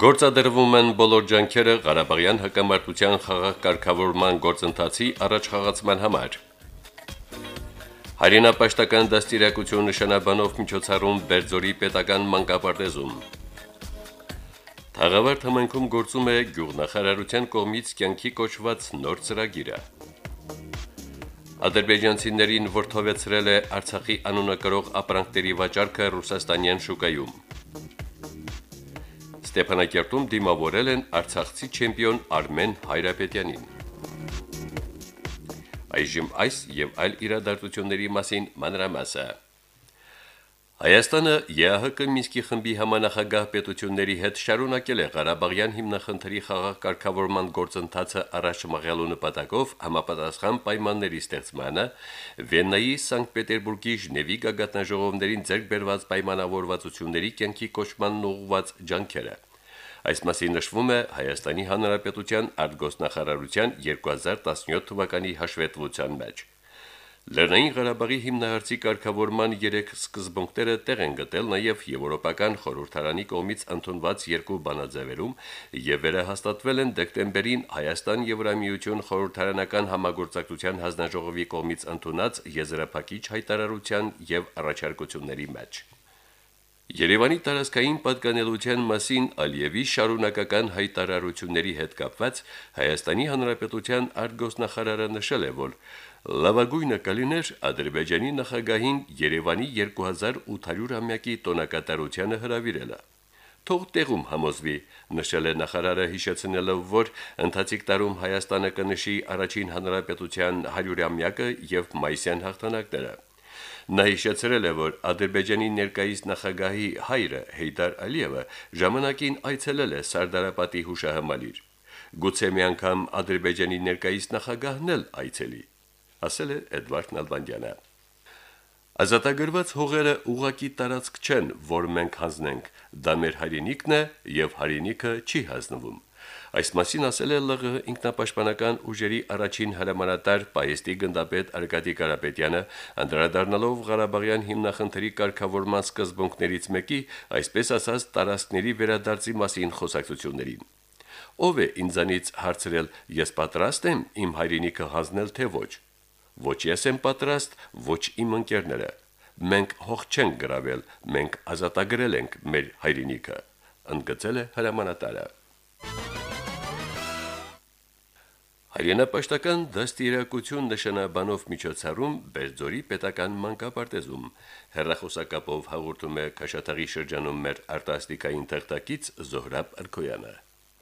Գործադրվում են բոլոր ջանքերը Ղարաբաղյան հակամարտության խաղաղ կարգավորման գործընթացի առաջխաղացման համար։ Հայրենապաշտական դաստիարակություն նշանաբանով միջոցառում Բերձորի պետական մանկապարտեզում։ Թաղավարտ համայնքում գործում է գյուղնախարարության կողմից կյանքի կոչված նոր ծրագիրը։ Ադրբեջանցիներին որթովեցրել է Արցախի անունակրող ապրանքների վաճառքը ռուսաստանյան շուկայում։ Ստեփանակերտում դիմավորել են Արցախցի չեմպիոն Արմեն Հայրապետյանին։ Այժմ այս եւ այլ իրադարձությունների մասին մանրամասը։ Հայաստանը ԵԱՀԿ Մինսկի խմբի համանախագահ պետությունների հետ շարունակել է Ղարաբաղյան հիմնախնդրի խաղաղ կարգավորման գործընթացը առաջ մղելու նպատակով համապատասխան պայմանների ստեղծմանը Վեննայի Սանկտ Պետերբուրգի Ժնևի գագաթնաժողովներին ձեռք բերված պայմանավորվածությունների կյանքի կոչմանն ուղղված ջանքերը։ Այս մասին նշվում է Հայաստանի Հանրապետության արտգոսնախարարության 2017 թվականի հաշվետվության մեջ։ Լեռնային Ղարաբաղի հիմնահարցի կարգավորման 3 սկզբունքները տեղ են գտել նաև Եվրոպական խորհրդարանի կողմից ընդունված երկու բանաձևերում եւ վերահաստատվել են դեկտեմբերին Հայաստան-Եվրամիություն խորհրդարանական համագործակցության հանձնաժողովի կողմից ընդունած եզրափակիչ հայտարարության եւ առաջարկությունների մեջ։ Երևանի տարածքային պատկանելության մասին Ալիևի շարունակական հայտարարությունների հետ կապված Հայաստանի Հանրապետության արտգոսնախարարը նշել է, որ լավագույնը կլիներ Ադրբեջանի նախագահին Երևանի 2800-ամյակի տոնակատարությանը հրավիրելը։ Թող տեղում համոզվի, նշել է նախարարը հիշեցնելով, որ ընթացիկ տարում Հայաստանը կնշի առաջին հանրապետության 100-ամյակը եւ մայիսյան հաղթանակները։ Նա հիշեցրել է, որ Ադրբեջանի ներկայիս նախագահի հայրը Հեյդար Ալիևը ժամանակին այցելել է Սարդարապետի հուշահամալիր։ Գուցե մի անգամ Ադրբեջանի ներկայիս նախագահն էլ այցելի, ասել է Էդվարդ Նալբանդյանը։ Ազատագրված հողերը ուղակի տարածք չեն, որ մենք հանձնենք, դա մեր հայրենիքն է եւ հայրենիքը չի հանձնվում։ Այս մասին ասել է ԼՂ ինքնապաշտպանական ուժերի առաջին հրամանատար Պայեստի գնդապետ Արկադի Կարապետյանը, անդրադառնալով Ղարաբաղյան հիմնախնդրի կարգավորման սկզբունքներից մեկի, այսպես ասած, տարածքների վերադարձի մասին խոսակցություններին։ Ով է ինձանից հարցրել, ես պատրաստ եմ իմ հայրենիքը հանձնել թե ոչ։ Ոչ ես եմ պատրաստ, ոչ իմ ընկերները։ Մենք հող չենք գրավել, մենք ազատագրել ենք մեր հայրենիքը, ընդգծել է հրամանատարը։ Հայրենապաշտական դաստիարակություն նշանաբանով միջոցառում Բերձորի պետական մանկապարտեզում հերրախոսակապով հաղորդում է Քաշաթաղի շրջանում մեր արտասթիկային թղթակից Զոհրաբ Արքոյանը։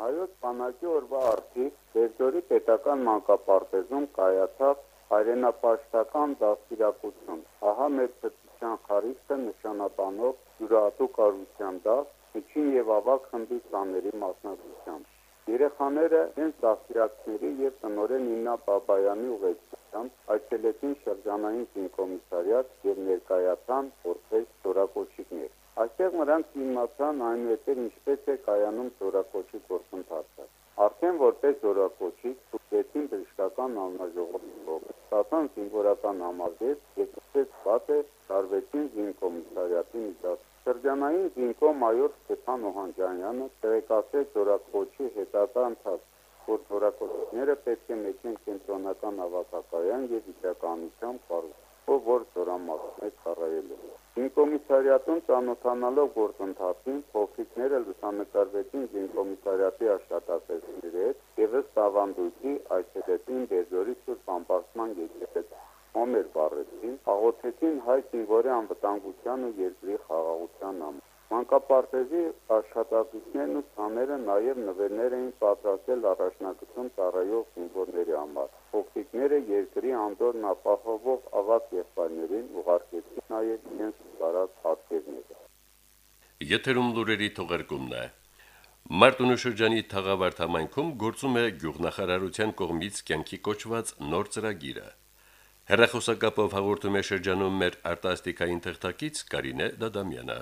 Հայոց բանակի օրվա արդիվ Բերձորի պետական մանկապարտեզում կայացավ հայրենապաշտական դաստիարակություն։ Ահա մեր պետության խարիստը նշանաբանով յուրահատուկ արության դաս միջին եւ ավակ խմբի ծաների մասնակցությամբ։ Երեխաները հենց դաստիարակների եւ տնորեն Նինա Բաբայանի ուղեկցությամբ այցելեցին շրջանային զինկոմիսարիատ եւ ներկայացան որպես ծորակոչիկներ։ Այստեղ նրանք իմացան այնուհետև ինչպես է կայանում ծորակոչի գործընթացը։ Արդեն որպես ծորակոչիկ ցուցեցին բժշկական անմաժողովով, ստացան զինվորական համազգեստ եւ ցույց բաց է տարվեցին զինկոմիսարիատի միջազգային Շրջանային զինկո մայոր Ստեփան Օհանջանյանը տեղեկացրեց Զորակոչի հետագա ընթաց, որ Զորակոչները պետք է մեկնեն կենտրոնական ավակակայան եւ վիճականությամբ կառուցող, որ զորամասներ ծառայելու։ Զինկոմիսարիատում ծանոթանալով գործընթացին, փոքրիկները լուսանկարվեցին զինկոմիսարիատի աշխատակիցների հետ եւ ըստ ավանդույթի այցելեցին Բերձորի Սուրբ Ամբարձման եկեղեցի Օմեր Բարեցին աղոթեցին հայ զինվորի անվտանգության ու երկրի խաղաղության համար։ Մանկապարտեզի աշխատակիցներն ու ցաները նաև նվերներ էին պատրաստել առաջնակցում ծառայող զինվորների համար։ Փոքրիկները երկրի անդորն ապահովող ավակ եղբայրներին ուղարկեցին նաև իրենց բարակ հատկերները։ Եթերում լուրերի թողարկումն է։ Մարտունու շրջանի Թաղավարտ համայնքում գործում է գյուղնախարարության կողմից կյանքի կոչված նոր ծրագիրը։ Հերախոսակապով հաղորդում է շրջանում մեր արտասթիկային թղթակից Կարինե Դադամյանը։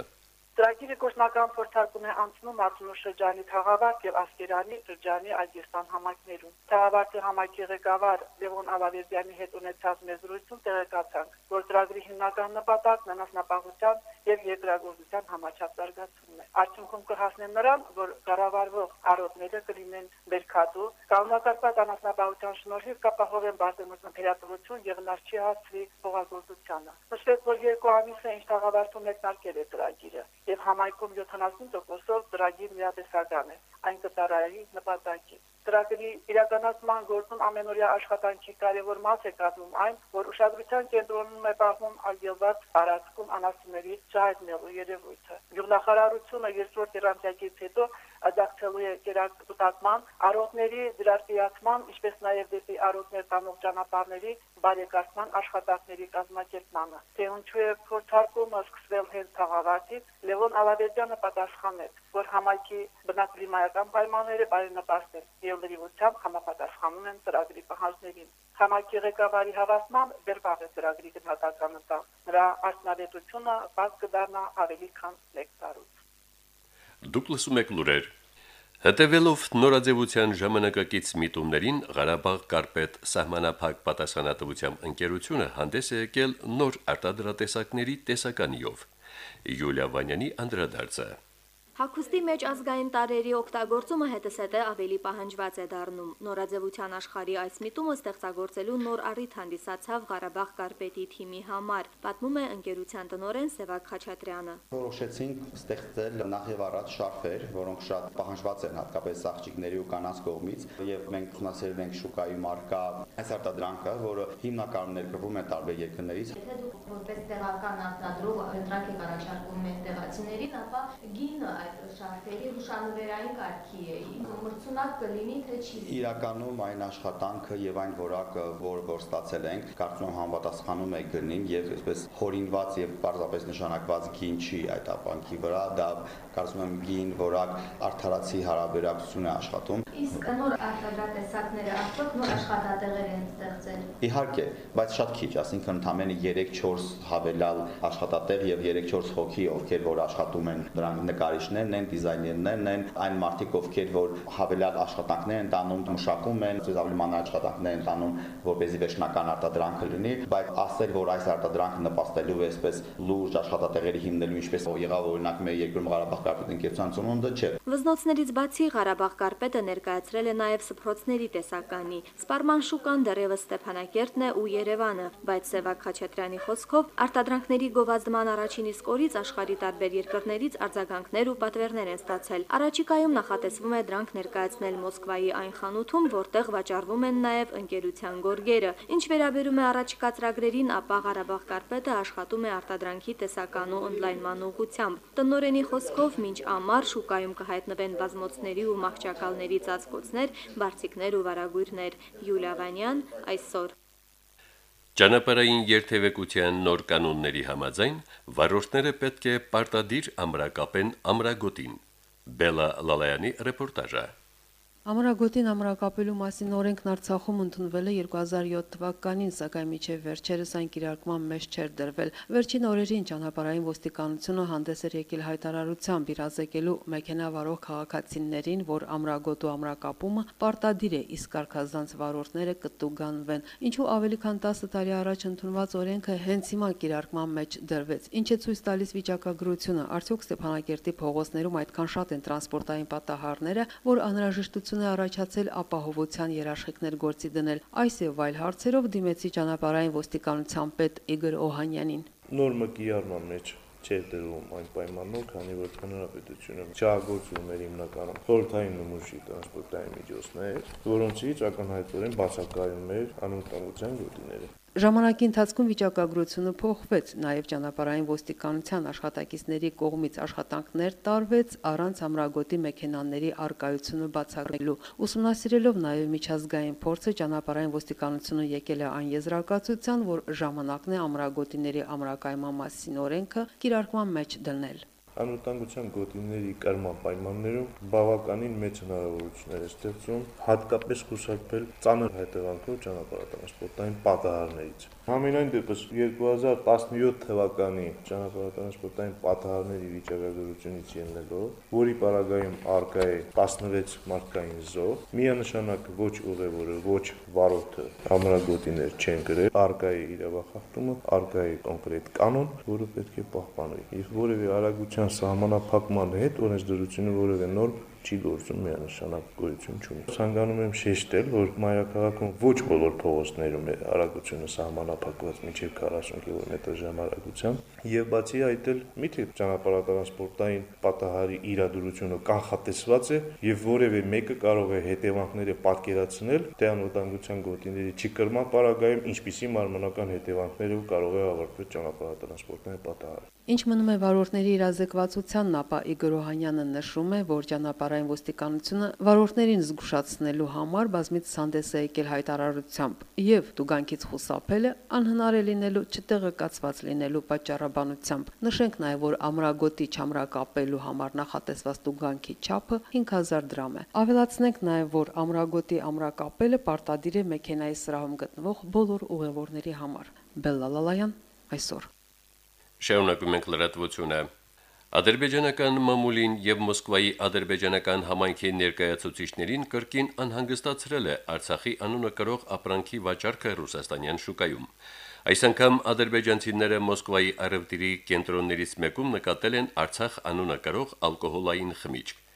Ծրագիրը գործնական փորձարկում է անցնում Մարտունու շրջանի Թաղավարտ եւ Ասկերանի շրջանի Այգեստան համայնքներում։ Թաղավարտի համայնքի ղեկավար Լևոն Ալավերդյանի հետ ունեցած մեր զրույցում տեղեկացանք, որ ծրագրի հիմնական նպատակն անասնապահության եւ երկրագործության համաչափ զարգացումն է։ Արդյունքում կհասնեն նրան, որ կառավարվող արոտները կլինեն բերքատու, կանոնակարգված անասնապահության շնորհիվ կապահովեն բարձրացում թերատվություն եւ նարչի հասցվի փողագործությանը։ Նշվեց, որ երկու ամիս է ինչ Թաղավարտում մեկնարկել է ծրագիրը եւ համայնքում 70%-ով ծրագիր միատեսական է։ Այն կծառայի նպատակին։ Ծրագրի իրականացման գործում ամենօրյա աշխատանքի կարևոր մաս է կազմում այն, որ ուշադրության կենտրոնում է պահվում արգելված տարածքում անասունների շահեցնելու երևույթը։ Գյուղնախարարությունը երկրորդ երամսյակից հետո աջակցելու է կերակտուտակման, արոտների դրարտիացման, ինչպես նաև դեպի արոտներ տանող ճանապարհների բարեկարգման աշխատանքների կազմակերպմանը։ Թե ինչու է փորձարկումը սկսվել հենց թաղավարտից, Լևոն Ալավերյանը պատասխանեց, որ համայնքի բնակլիմայական պայմանները բարենպաստ են եւ լրիվությամբ համապատասխանում են ծրագրի պահանջներին։ Համայնքի ղեկավարի հավաստմամբ վերբաղ է ծրագրի գնահատականը տա։ Նրա արդյունավետությունը բաց կդառնա ավելի քան 1 տարուց։ Դուք լսում եք լուրեր Հետևելով նորաձևության ժամանակակից միտումներին Ղարաբաղ կարպետ սահմանափակ պատասխանատվությամբ ընկերությունը հանդես է եկել նոր արտադրատեսակների տեսականիով։ Յուլիա Վանյանի անդրադարձը Հակոստի մեջ ազգային տարերի օգտագործումը հետսետե ավելի պահանջված է դառնում։ Նորաձևության աշխարհի այս միտումը ստեղծագործելու նոր առիթ հանդիսացավ Ղարաբաղ կարպետի թիմի համար, պատմում է ընկերության տնօրեն Սևակ Խաչատրյանը։ Որոշեցինք ստեղծել նախ եւ առաջ շարֆեր, որոնք շատ պահանջված են հատկապես աղջիկների ու կանանց կողմից, եւ մենք ուսումնասիրել ենք շուկայում արկա այս արտադրանքը, որը հիմնականում ներկրվում է տարբեր երկրներից։ Եթե դուք որպես տեղական արտադրող դրանք եք առաջարկում մեր տեղացիներին, ապա գինը այդ շարֆերի հուշանվերային կարգի է։ Մրցունակ կլինի թե չի։ Իրականում այն աշխատանքը եւ այն որակը, որ որ ստացել ենք, կարծում եմ համապատասխանում է գնին եւ այսպես հորինված եւ պարզապես նշանակված գին չի այդ ապանքի վրա, դա կարծում եմ գին որակ արդարացի հարաբերակցություն է աշխատում։ Իսկ նոր արտադրատեսակները արդյոք նոր աշխատատեղեր են ստեղծել։ Իհարկե, բայց շատ քիչ, ասինքն ընդամենը 3-4 հավելյալ աշխատատեղ եւ 3-4 հոգի, ովքեր որ աշխատում են դրանք նկարիչներն են, դիզայներներն են, այն մարդիկ, ովքեր որ հավելյալ աշխատանքներ են տանում, մշակում են, ծույլ ավելի մանր աշխատանքներ են տանում, որպեսզի վերջնական արտադրանքը լինի, բայց ասել, որ այս արտադրանքը նպաստելու է այսպես լուրջ աշխատատեղերի հիմնելու, ինչպես եղավ օրինակ մեր երկրում Ղարաբաղ կարպետ ընկերության ծնունդը, չէ։ Վզնոցներից բացի Ղարաբաղ կարպետը ներկայացրել է նաև սփռոցների տեսականի։ Սպարման շուկան դեռևս Ստեփանակերտն է ու Երևանը, բայց Սևակ Խաչատրյանի խոսքով արտադրանքների գովազդման առաջին իսկ օրից աշխարհի տարբեր երկրներից արձագանքներ ու պատվերներ են ստացել։ Առաջիկայում նախատեսվում է դրանք ներկայացնել Մոսկվայի այն խանութում, որտեղ վաճառվում են նաև ընկերության գորգերը։ Ինչ վերաբերում է առաջիկա ծրագրերին, ապա Ղարաբաղ կարպետը աշխատում է արտադրանքի տեսականու օնլայնման ուղղությամբ։ Տնորենի խոսքով մինչ ամառ շուկայում կհայտնվեն բազմոցների ու մահճակալների ծածկոցներ, բարձիկներ ու վարագույրներ։ Յուլիա Վանյան այսօր Ճանապարհային երթևեկության նոր կանոնների համաձայն վարորդները պետք է պարտադիր ամրակապեն ամրագոտին։ Բելա Լալայանի ռեպորտաժը։ Ամրագոտին ամրակապելու մասին օրենքն Արցախում ընդունվել է 2007 թվականին, սակայն միջև վերջերս այն կիրարկման մեջ չէր դրվել։ Վերջին օրերին ճանապարհային ոստիկանությունը հանդես էր եկել հայտարարությամբ իրազեկելու մեքենավարող քաղաքացիներին, որ ամրագոտու ամրակապումը պարտադիր է, իսկ կարգազանց վարորդները կտուգանվեն։ Ինչու ավելի քան 10 տարի առաջ ընդունված օրենքը հենց հիմա կիրարկման մեջ դրվեց։ Ինչ է ցույց տալիս վիճակագրությունը։ Արդյոք Ստեփանակերտի փողոցներում այդքան շատ են տրանսպորտային պատահարները, որ անհրաժեշտություն է առաջացել ապահովության երաշխիքներ գործի դնել։ Այս եւ այլ հարցերով դիմեցի ճանապարհային ոստիկանության պետ Իգոր Օհանյանին։ Նորմը կիրառման մեջ չէր դրվում այն պայմանով, քանի որ հանրապետությունը չհագործում էր հիմնականում խորհրդային նմուշի տրանսպորտային միջոցներ, որոնցից ակնհայտորեն բացակայում էր անվտանգության գոտիները։ Ժամանակի ընթացքում վիճակագրությունը փոխվեց, նաև ճանապարհային ոստիկանության աշխատակիցների կողմից աշխատանքներ տարվեց առանց ամրագոտի մեքենաների արկայությունը բացառելու։ Ուսումնասիրելով նաև միջազգային փորձը ճանապարհային ոստիկանությունը եկել է այն եզրակացության, որ ժամանակն է ամրագոտիների ամրակայման մասին օրենքը կիրարկման մեջ դնել։ անվտանգության գոտիների կրման պայմաններում բավականին մեծ հնարավորություններ է ստեղծում հատկապես խուսափել ծանր հետևանքով ճանապարհատրանսպորտային պատահարներից։ Համենայն դեպս 2017 թվականի ճանապարհատրանսպորտային պատահարների վիճակագրությունից ելնելով, որի պարագայում արկա է 16 մարդկային զոհ, միանշանակ ոչ ուղևորը, ոչ վարորդը ամրագոտիներ չեն գրել, արկա է իրավախախտումը, արկա է կոնկրետ կանոն, որը պետք է պահպանվի։ Եվ որևէ արագության սահմանափակման հետ օրենսդրությունը որևէ նորմ չի գործում միանշանակ գոյություն չունի։ Ցանկանում եմ շեշտել, որ մայրաքաղաքում ոչ բոլոր փողոցներում է արագությունը սահմանափակված մինչև 40 կմ/ժ արագությամբ, եւ բացի այդ էլ միթե ճանապարհատրանսպորտային պատահարի իրադրությունը կանխատեսված է եւ որևէ մեկը կարող է հետևանքները պատկերացնել թե անվտանգության գոտիների չկրման պարագայում ինչպիսի մարմնական հետևանքներով կարող է ավարտվել ճանապարհատրանսպորտային պատահարը։ Ինչ մնում է վարորդների իրազեկվածությանն, ապա Իգոր Օհանյանը նշում է, որ ճանապարհային ոստիկանությունը վարորդներին զգուշացնելու համար բազմից հանդես է եկել հայտարարությամբ եւ դուգանքից խուսափելը անհնար է լինելու չտեղեկացված լինելու պատճառաբանությամբ։ Նշենք նաեւ, որ ամրագոտի չամրակապելու համար նախատեսված դուգանքի չափը 5000 դրամ է։ Ավելացնենք նաեւ, որ ամրագոտի ամրակապելը պարտադիր է մեքենայի սրահում գտնվող բոլոր ուղևորների համար։ Բելլալալայան այսօր Շարունակում ենք լրատվությունը։ Ադրբեջանական մամուլին եւ Մոսկվայի ադրբեջանական համայնքի ներկայացուցիչներին կրկին անհանգստացրել է Արցախի անունը կրող ապրանքի վաճառքը ռուսաստանյան շուկայում։ Այս անգամ ադրբեջանցիները Մոսկվայի արևտիրի կենտրոններից մեկում նկատել են Արցախ անունը կրող ալկոհոլային խմիչք։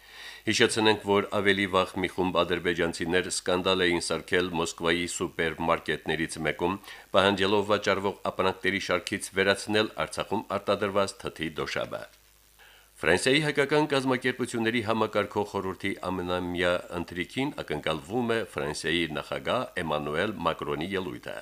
Հիշեցնենք, որ ավելի վաղ մի խումբ ադրբեջանցիներ սկանդալ էին սարքել Մոսկվայի սուպերմարկետներից մեկում, պահանջելով վաճառվող ապրանքների շարքից վերացնել Արցախում արտադրված թթի դոշաբը։ Ֆրանսիայի հայկական կազմակերպությունների համակարգող խորհրդի ամենամյա ընտրիքին ակնկալվում է Ֆրանսիայի նախագահ Էմանուել Մակրոնի ելույթը։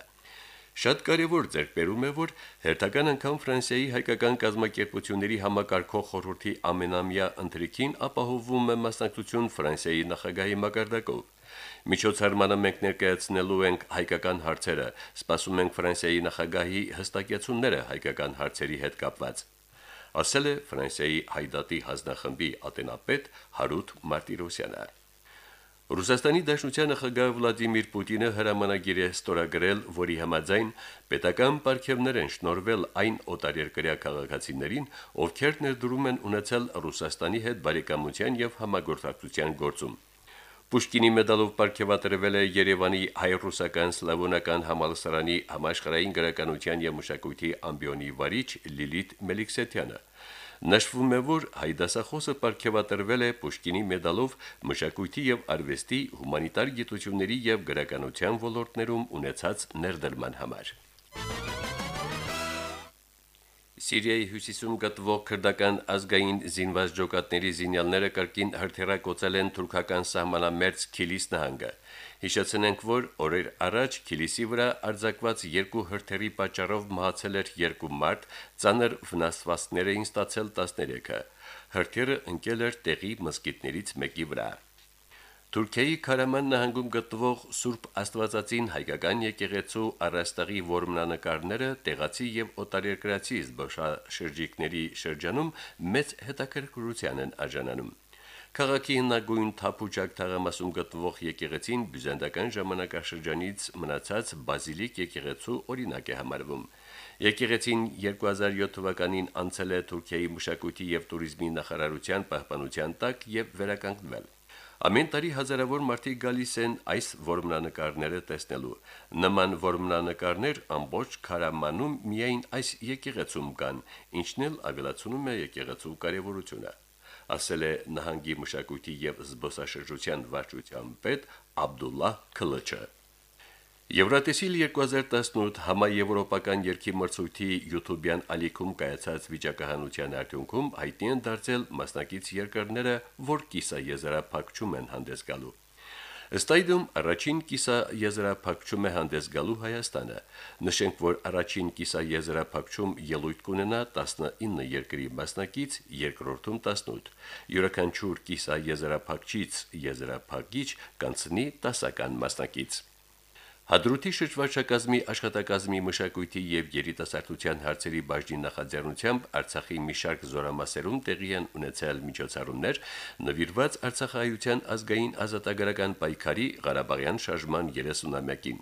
Շատ կարևոր ձեռքբերում է, որ հերթական անգամ Ֆրանսիայի հայկական կազմակերպությունների համակարգող խորհրդի ամենամյա ընտրիքին ապահովվում է մասնակցություն Ֆրանսիայի նախագահի մակարդակով։ Միջոցառմանը մենք ներկայացնելու ենք հայկական հարցերը, սպասում ենք Ֆրանսիայի նախագահի հստակեցումները հայկական հարցերի հետ կապված ասել է Ֆրանսիայի հայդատի հանձնախմբի ատենապետ Հարութ Մարտիրոսյանը։ Ռուսաստանի Դաշնության նախագահ Վլադիմիր Պուտինը հրամանագիր է ստորագրել, որի համաձայն պետական պարգևներ են շնորվել այն օտարերկրյա քաղաքացիներին, ովքեր ներդրում են ունեցել Ռուսաստանի հետ բարեկամության եւ համագործակցության գործում։ Պուշկինի մեդալով պարգևատրվել է Երևանի հայ-ռուսական սլավոնական համալսարանի համաշխարհային գրականության եւ մշակույթի ամբիոնի վարիչ Լիլիթ Մելիքսեթյանը։ Նշվում է, որ հայդասախոսը ապարգևատրվել է Պուշկինի մեդալով մշակույթի եւ արվեստի, հումանիտար գիտությունների եւ գրականության ոլորտներում ունեցած ներդրման համար։ Սիրիայի հյուսիսում գտնվող քրդական ազգային զինված ջոկատների զինյալները կրկին հրթիռակոծել են թուրքական սահմանամերձ Քիլիս նահանգը։ Հիշեցնենք, որ օրեր առաջ Քիլիսի վրա արձակված երկու հրթերի պատճառով մահացել էր երկու մարդ, ծանր վնասվածքներ էին ստացել 13-ը։ Հրթիռը ընկել էր տեղի մսկիթներից մեկի վրա։ Թուրքիայի Քարաման նահանգում գտնվող Սուրբ Աստվածածին հայկական եկեղեցու առաստաղի որմնանկարները տեղացի եւ օտարերկրացի զբոսաշրջիկների շրջանում մեծ հետաքրքրության են արժանանում։ Քաղաքի հնագույն Թափուճակ թաղամասում գտնվող եկեղեցին բյուզանդական ժամանակաշրջանից մնացած բազիլիկ եկեղեցու օրինակ է համարվում։ Եկեղեցին 2007 թվականին անցել է Թուրքիայի մշակույթի եւ туриզմի նախարարության պահպանության տակ եւ վերականգնվել։ Ամեն տարի հազարավոր մարդիկ գալիս են այս որմնանկարները տեսնելու։ Նման որմնանկարներ ամբողջ Քարամանում միայն այս եկեղեցում կան, ինչն էլ ավելացնում է եկեղեցու կարևորությունը ասել է նահանգի մշակույթի եւ զբոսաշրջության վարչության պետ Աբդուլլահ Քլչը։ Եվրատեսիլ 2018 համաեվրոպական երկի մրցույթի YouTube-յան ալիքում կայացած վիճակահանության արդյունքում հայտնի են դարձել մասնակից երկրները, որ կիսա եզրափակում են հանդես գալու։ Ըստ այդմ առաջին կիսաեզրափակում է հանդես գալու Հայաստանը։ Նշենք, որ առաջին կիսաեզրափակում ելույթ կունենա 19 երկրի մասնակից, երկրորդում 18։ Յուրաքանչյուր կիսաեզրափակչից եզրափակիչ կանցնի 10-ական մասնակից։ Հադրութի շրջվարչակազմի աշխատակազմի մշակույթի եւ երիտասարդության հարցերի բաժնի նախաձեռնությամբ Արցախի մի շարք զորամասերում տեղի են ունեցել միջոցառումներ նվիրված Արցախայության ազգային ազատագրական պայքարի Ղարաբաղյան շարժման 30-ամյակին։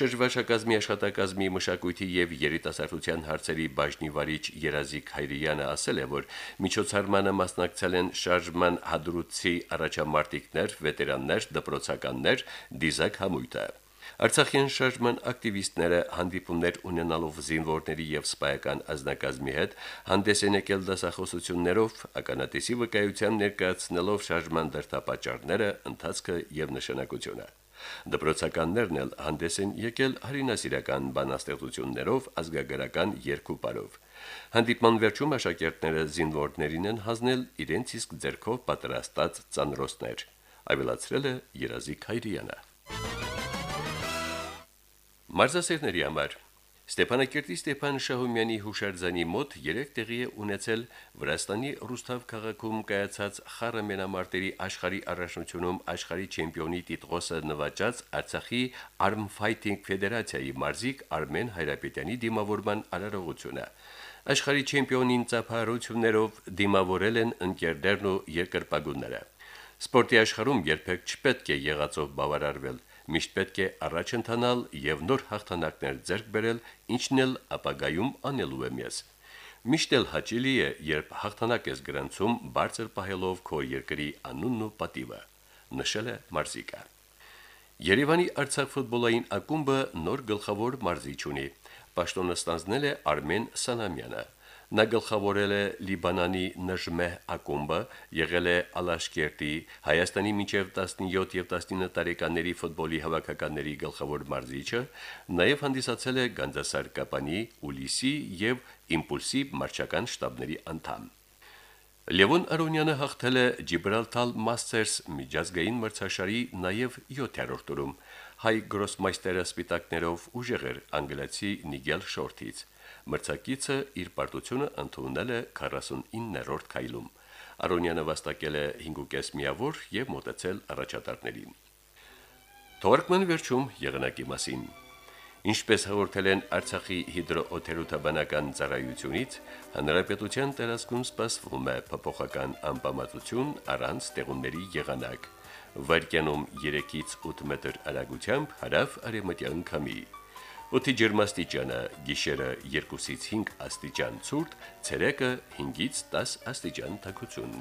Շրջվարչակազմի աշխատակազմի մշակույթի եւ երիտասարդության հարցերի բաժնի վարիչ Երազիկ Հայրյանը ասել է, որ միջոցառմանը մասնակցել են շարժման հադրուցի առաջամարտիկներ, վետերաններ, դպրոցականներ, դիզակ համույթը։ Արցախյան շարժման ակտիվիստները հանդիպումներ ունենալով զինվորների եւ սպայական ազնագազմի հետ հանդես են եկել դասախոսություններով, ականատեսի վկայության ներկայացնելով շարժման դրդապատճառները, ընթացքը եւ նշանակությունը։ Դպրոցականներն էլ հանդես են եկել հարինասիրական բանաստեղծություններով, ազգագրական երկու բարով։ Հանդիպման վերջում աշակերտները զինվորներին են հանձնել իրենց իսկ ձեռքով պատրաստած ծանրոցներ։ Ավելացրել է Երազիկ Հայրյանը։ Մարզասերների համար. Ստեփանակերտի Ստեփան Շահումյանի հուշարձանի մոտ 3 տեղի է ունեցել Վրաստանի Ռուստավ քաղաքում կայացած խառը մենամարտերի աշխարհի առաջնությունում աշխարհի չեմպիոնի տիտղոսը նվաճած Արցախի Arm Fighting Ֆեդերացիայի մարզիկ Արմեն Հայրապետյանի դիմավորման արարողությունը։ Աշխարհի չեմպիոնին ծափահարություններով դիմավորել են ընկերներն ու երկրպագունները։ Սպորտի աշխարհում երբեք չպետք է եղածով բավարարվել միշտ պետք է առաջ ընթանալ եւ նոր հաղթանակներ ձեռք բերել, ինչն էլ ապագայում անելու եմ ես։ Միշտ էլ հաճելի է, երբ հաղթանակ ես գրանցում բարձր պահելով քո երկրի անունն ու պատիվը, նշել է Մարզիկը։ Երևանի Արցախ ֆուտբոլային ակումբը նոր գլխավոր մարզիչ ունի։ Պաշտոնը ստանձնել է Արմեն Սանամյանը։ Նա գլխավորել է Լիբանանի Նժմեհ ակումբը, եղել է Ալաշկերտի, Հայաստանի մինչև 17 եւ 19 տարեկանների ֆուտբոլի հավաքականների գլխավոր մարզիչը, նաև հանդիսացել է Գանձասար Ուլիսի եւ Իմպուլսի մարչական շտաբների անդամ։ Լևոն Արոնյանը հաղթել է Ջիբրալտար Մաստերս միջազգային մրցաշարի նաև 7-րդ տուրում։ Հայ գրոսմայստերը սպիտակներով ուժեղ էր անգլիացի Նիգել Շորթից։ Մրցակիցը իր պարտությունը ընդունել է 49-րդ քայլում։ Արոնյանը վաստակել է 5.5 միավոր եւ մոտեցել առաջատարներին։ Թորկման վերջում եղանակի մասին։ Ինչպես հաղորդել են Արցախի հիդրոօթերոթաբանական ծառայությունից, հնարապետության տարածքում սպասվում է փոփոխական անբավարարություն առանց ստեղումների եղանակ։ Վարկյանում 3-ից 8 մետր արագությամբ հարավ արևմտյան քամի։ Օդի ջերմաստիճանը՝ գիշերը 2-ից 5 աստիճան ցուրտ, ցերեկը 5-ից 10 աստիճան տաքություն։